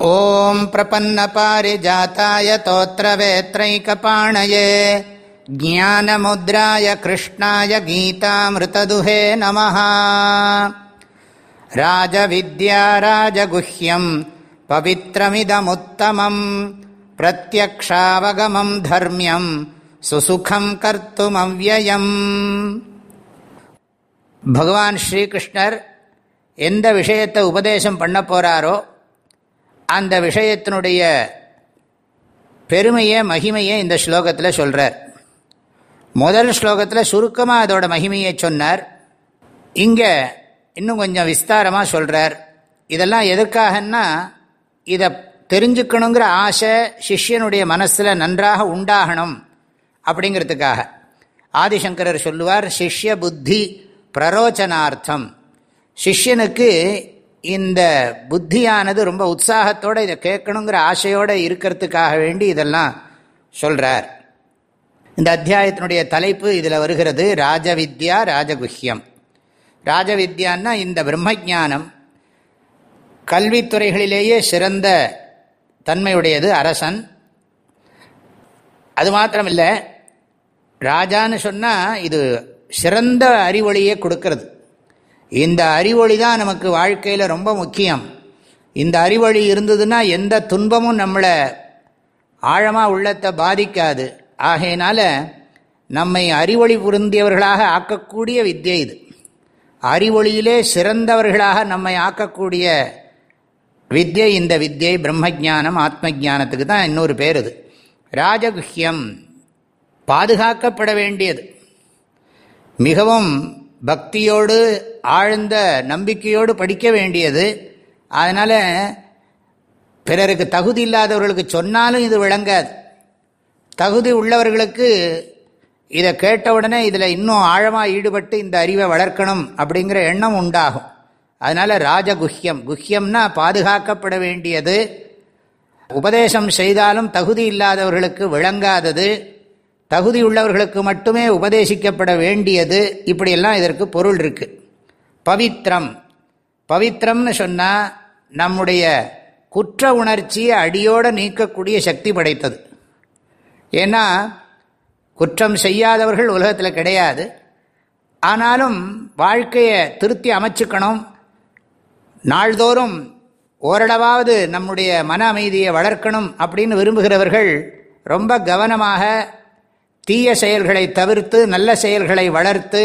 ॐ प्रपन्नपारिजाताय तोत्रवेत्रैकपाणये ज्ञानमुद्राय कृष्णाय गीतामृतदुहे नमः राजविद्या राजगुह्यम् पवित्रमिदमुत्तमम् प्रत्यक्षावगमम् धर्म्यम् சுசுகம் கர்த்தும் அவ்வயம் பகவான் ஸ்ரீகிருஷ்ணர் எந்த விஷயத்தை உபதேசம் பண்ண போகிறாரோ அந்த விஷயத்தினுடைய பெருமையை மகிமையை இந்த ஸ்லோகத்தில் சொல்கிறார் முதல் ஸ்லோகத்தில் சுருக்கமாக அதோட மகிமையை சொன்னார். இங்கே இன்னும் கொஞ்சம் விஸ்தாரமாக சொல்கிறார் இதெல்லாம் எதற்காகன்னா இதை தெரிஞ்சுக்கணுங்கிற ஆசை சிஷ்யனுடைய மனசில் நன்றாக உண்டாகணும் அப்படிங்கிறதுக்காக. ஆதிசங்கரர் சொல்லுவார் சிஷ்ய புத்தி பிரரோச்சனார்த்தம். சிஷ்யனுக்கு இந்த புத்தியானது ரொம்ப உற்சாகத்தோடு இதை கேட்கணுங்கிற ஆசையோடு இருக்கிறதுக்காக வேண்டி இதெல்லாம் சொல்கிறார் இந்த அத்தியாயத்தினுடைய தலைப்பு இதில் வருகிறது ராஜவித்யா ராஜகுஹ்யம். ராஜவித்யான்னா இந்த பிரம்மஜானம் கல்வித்துறைகளிலேயே சிறந்த தன்மையுடையது அரசன். அது மாத்திரமில்லை ராஜான்னு சொன்னால் இது சிறந்த அறிவொளியை கொடுக்கறது. இந்த அறிவொளி தான் நமக்கு வாழ்க்கையில் ரொம்ப முக்கியம். இந்த அறிவொளி இருந்ததுன்னா எந்த துன்பமும் நம்மளை ஆழமாக உள்ளத்தை பாதிக்காது. ஆகையினால நம்மை அறிவொளி புரிந்தியவர்களாக ஆக்கக்கூடிய வித்தியை இது. அறிவொளியிலே சிறந்தவர்களாக நம்மை ஆக்கக்கூடிய வித்யை இந்த வித்யை பிரம்மஜானம் ஆத்ம ஜானத்துக்கு தான் இன்னொரு பேர் இது. ராஜகுஹ்யம் பாதுகாக்கப்பட வேண்டியது. மிகவும் பக்தியோடு ஆழ்ந்த நம்பிக்கையோடு படிக்க வேண்டியது. அதனால் பிறருக்கு தகுதி இல்லாதவர்களுக்கு சொன்னாலும் இது விளங்காது. தகுதி உள்ளவர்களுக்கு இதை கேட்டவுடனே இதில் இன்னும் ஆழமாக ஈடுபட்டு இந்த அறிவை வளர்க்கணும் அப்படிங்கிற எண்ணம் உண்டாகும். அதனால் ராஜகுஹ்யம் குஹ்யம்னா பாதுகாக்கப்பட வேண்டியது. உபதேசம் செய்தாலும் தகுதி இல்லாதவர்களுக்கு விளங்காதது. தகுதியுள்ளவர்களுக்கு மட்டுமே உபதேசிக்கப்பட வேண்டியது. இப்படியெல்லாம் இதற்கு பொருள் இருக்கு. பவித்ரம். பவித்ரம்னு சொன்னால் நம்முடைய குற்ற உணர்ச்சியை அடியோடு நீக்கக்கூடிய சக்தி படைத்தது. ஏன்னா குற்றம் செய்யாதவர்கள் உலகத்தில் கிடையாது. ஆனாலும் வாழ்க்கையை திருத்தி அமைச்சுக்கணும். நாள்தோறும் ஓரளவாவது நம்முடைய மன அமைதியை வளர்க்கணும் அப்படின்னு விரும்புகிறவர்கள் ரொம்ப கவனமாக தீய செயல்களை தவிர்த்து நல்ல செயல்களை வளர்த்து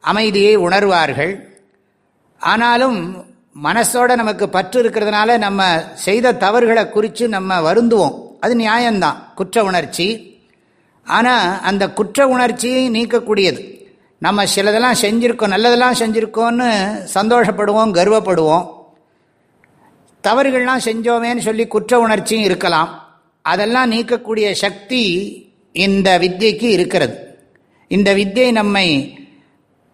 அமைதியை உணர்வார்கள். ஆனாலும் மனசோட நமக்கு பற்று இருக்கிறதுனால நம்ம செய்த தவறுகளை குறித்து நம்ம வருந்துவோம். அது நியாயம்தான் குற்ற உணர்ச்சி. ஆனால் அந்த குற்ற உணர்ச்சியை நீக்கக்கூடியது. நம்ம சிலதெல்லாம் செஞ்சுருக்கோம் நல்லதெல்லாம் செஞ்சுருக்கோன்னு சந்தோஷப்படுவோம் கர்வப்படுவோம். தவறுகள்லாம் செஞ்சோமேன்னு சொல்லி குற்ற உணர்ச்சியும் இருக்கலாம். அதெல்லாம் நீக்கக்கூடிய சக்தி இந்த வித்தியைக்கு இருக்கிறது. இந்த வித்தியை நம்மை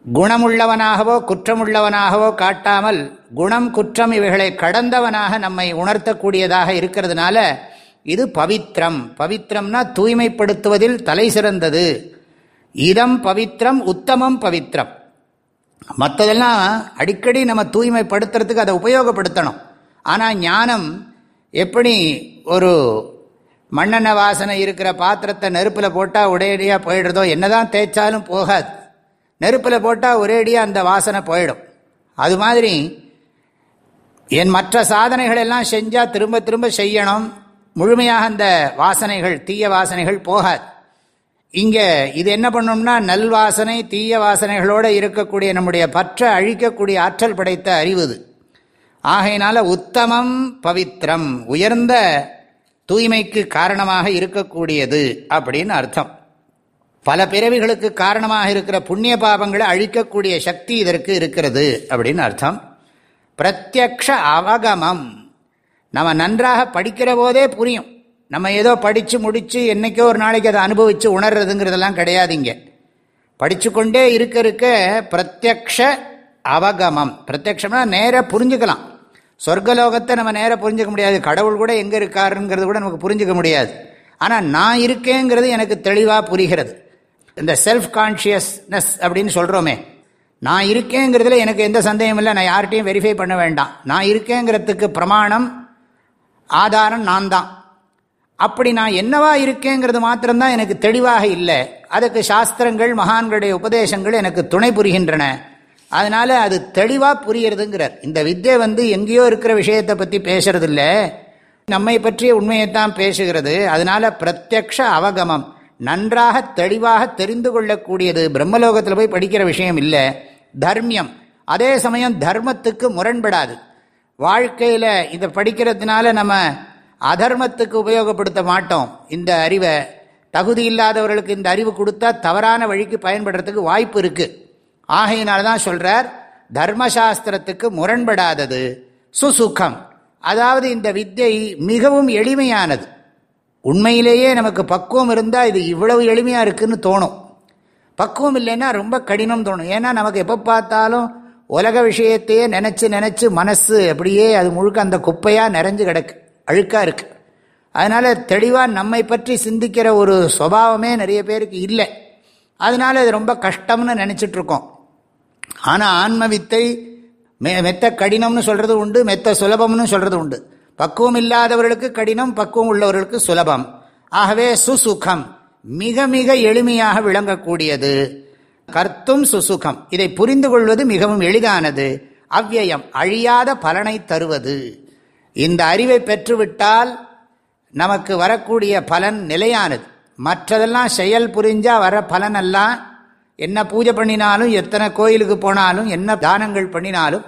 குணமுள்ளவனாகவோ குற்றமுள்ளவனாகவோ காட்டாமல் குணம் குற்றம் இவைகளை கடந்தவனாக நம்மை உணர்த்தக்கூடியதாக இருக்கிறதுனால இது பவித்ரம். பவித்ரம்னா தூய்மைப்படுத்துவதில் தலை சிறந்தது. இதம் பவித்ரம் உத்தமம் பவித்ரம். மற்றதெல்லாம் அடிக்கடி நம்ம தூய்மைப்படுத்துறதுக்கு அதை உபயோகப்படுத்தணும். ஆனால் ஞானம் எப்படி ஒரு மண்ணெண்ணெய் வாசனை இருக்கிற பாத்திரத்தை நெருப்பில் போட்டால் ஒரேடியாக போயிடுறதோ என்னதான் தேய்ச்சாலும் போகாது. நெருப்பில் போட்டால் ஒரேடியாக அந்த வாசனை போயிடும். அது மாதிரி என் மற்ற சாதனைகள் எல்லாம் செஞ்சால் திரும்ப திரும்ப செய்யணும். முழுமையாக அந்த வாசனைகள் தீய வாசனைகள் போகாது. இங்கே இது என்ன பண்ணோம்னா நல்வாசனை தீய வாசனைகளோடு இருக்கக்கூடிய நம்முடைய பற்ற அழிக்கக்கூடிய ஆற்றல் படைத்த அறிவுது ஆகையினால உத்தமம் பவித்ரம். உயர்ந்த தூய்மைக்கு காரணமாக இருக்கக்கூடியது அப்படின்னு அர்த்தம். பல பிறவிகளுக்கு காரணமாக இருக்கிற புண்ணிய பாபங்களை அழிக்கக்கூடிய சக்தி இதற்கு இருக்கிறது அப்படின்னு அர்த்தம். பிரத்யக்ஷ அவகமம். நம்ம நன்றாக படிக்கிற போதே புரியும். நம்ம ஏதோ படித்து முடித்து என்றைக்கோ ஒரு நாளைக்கு அதை அனுபவித்து உணர்றதுங்கிறதெல்லாம் கிடையாதுங்க படித்து கொண்டே இருக்க இருக்க பிரத்யக்ஷ அவகமம். பிரத்யக்ஷம்னா நேராக புரிஞ்சுக்கலாம். சொர்க்கலோகத்தை நம்ம நேராக புரிஞ்சிக்க முடியாது. கடவுள் கூட எங்கே இருக்காருங்கிறது கூட நமக்கு புரிஞ்சுக்க முடியாது. ஆனால் நான் இருக்கேங்கிறது எனக்கு தெளிவாக புரிகிறது. இந்த செல்ஃப் கான்ஷியஸ்னஸ் அப்படின்னு சொல்கிறோமே நான் இருக்கேங்கிறதுல எனக்கு எந்த சந்தேகம் இல்லை. நான் யார்கிட்டையும் வெரிஃபை பண்ண வேண்டாம். நான் இருக்கேங்கிறதுக்கு பிரமாணம் ஆதாரம் நான் தான். அப்படி நான் என்னவா இருக்கேங்கிறது மாத்திரம்தான் எனக்கு தெளிவாக இல்லை. அதுக்கு சாஸ்திரங்கள் மகான்களுடைய உபதேசங்கள் எனக்கு துணை புரிகின்றன. அதனால் அது தெளிவாக புரியறதுங்கிறார். இந்த வித்யை வந்து எங்கேயோ இருக்கிற விஷயத்தை பற்றி பேசுறது இல்லை நம்மை பற்றிய உண்மையைத்தான் பேசுகிறது. அதனால் பிரத்யக்ஷ அவகமம். நன்றாக தெளிவாக தெரிந்து கொள்ளக்கூடியது பிரம்மலோகத்தில் போய் படிக்கிற விஷயம் இல்லை. தர்மியம். அதே சமயம் தர்மத்துக்கு முரண்படாது. வாழ்க்கையில் இதை படிக்கிறதுனால நம்ம அதர்மத்துக்கு உபயோகப்படுத்த மாட்டோம். இந்த அறிவை தகுதி இல்லாதவர்களுக்கு இந்த அறிவு கொடுத்தா தவறான வழிக்கு பயன்படுறதுக்கு வாய்ப்பு இருக்குது ஆகையினால தான் சொல்றார் தர்மசாஸ்திரத்துக்கு முரண்படாதது சுசுகம். அதாவது இந்த வித்தை மிகவும் எளிமையானது. உண்மையிலேயே நமக்கு பக்குவம் இருந்தால் இது இவ்வளவு எளிமையாக இருக்குதுன்னு தோணும். பக்குவம் இல்லைன்னா ரொம்ப கடினம் தோணும். ஏன்னா நமக்கு எப்போ பார்த்தாலும் உலக விஷயத்தையே நினச்சி நினச்சி மனசு அப்படியே அது முழுக்க அந்த குப்பையாக நிறைஞ்சு கிடக்கு. அழுக்காக இருக்குது அதனால் தெளிவாக நம்மை பற்றி சிந்திக்கிற ஒரு சுபாவமே நிறைய பேருக்கு இல்லை. அதனால் அது ரொம்ப கஷ்டம்னு நினச்சிட்ருக்கோம் ஆனால் ஆன்ம வித்தை மெ மெத்த கடினம்னு சொல்கிறது உண்டு மெத்த சுலபம்னு சொல்கிறது உண்டு. பக்குவம் இல்லாதவர்களுக்கு கடினம் பக்குவம் உள்ளவர்களுக்கு சுலபம். ஆகவே சுசுகம் மிக மிக எளிமையாக விளங்கக்கூடியது. கர்த்தும் சுசுகம் இதை புரிந்து கொள்வது மிகவும் எளிதானது. அவ்வியம் அழியாத பலனை தருவது. இந்த அறிவை பெற்றுவிட்டால் நமக்கு வரக்கூடிய பலன் நிலையானது. மற்றதெல்லாம் செயல் புரிஞ்சால் வர பலனெல்லாம் என்ன பூஜை பண்ணினாலும் எத்தனை கோயிலுக்கு போனாலும் என்ன தானங்கள் பண்ணினாலும்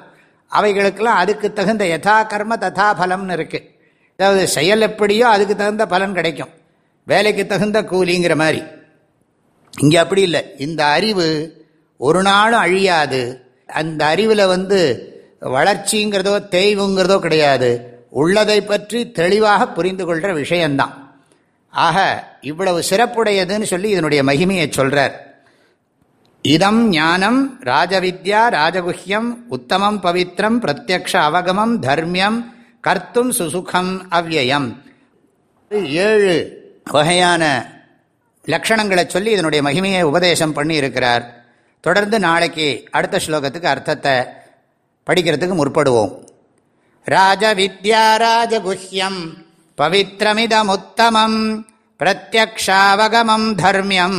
அவைகளுக்கெல்லாம் அதுக்கு தகுந்த யதா கர்ம ததா பலம்னு இருக்குது அதாவது செயல் எப்படியோ அதுக்கு தகுந்த பலன் கிடைக்கும். வேலைக்கு தகுந்த கூலிங்கிற மாதிரி. இங்கே அப்படி இல்லை. இந்த அறிவு ஒரு நாளும் அழியாது. அந்த அறிவில் வந்து வளர்ச்சிங்கிறதோ தேய்வுங்கிறதோ கிடையாது. உள்ளதை பற்றி தெளிவாக புரிந்து கொள்கிற விஷயந்தான் ஆக இவ்வளவு சிறப்புடையதுன்னு சொல்லி இதனுடைய மகிமையை சொல்கிறார் இதம் ஞானம் ராஜவித்யா ராஜகுஹ்யம் உத்தமம் பவித்ரம் பிரத்யக்ஷ அவகமம் தர்மியம் கர்த்தும் சுசுகம் அவ்வயம் ஏழு வகையான லக்ஷணங்களை சொல்லி இதனுடைய மகிமையை உபதேசம் பண்ணி இருக்கிறார் தொடர்ந்து நாளைக்கு அடுத்த ஸ்லோகத்துக்கு அர்த்தத்தை படிக்கிறதுக்கு முற்படுவோம் ராஜவித்யா ராஜகுஹ்யம் பவித்ரமிதமுத்தமம் பிரத்யக்ஷாவகமம் தர்மியம்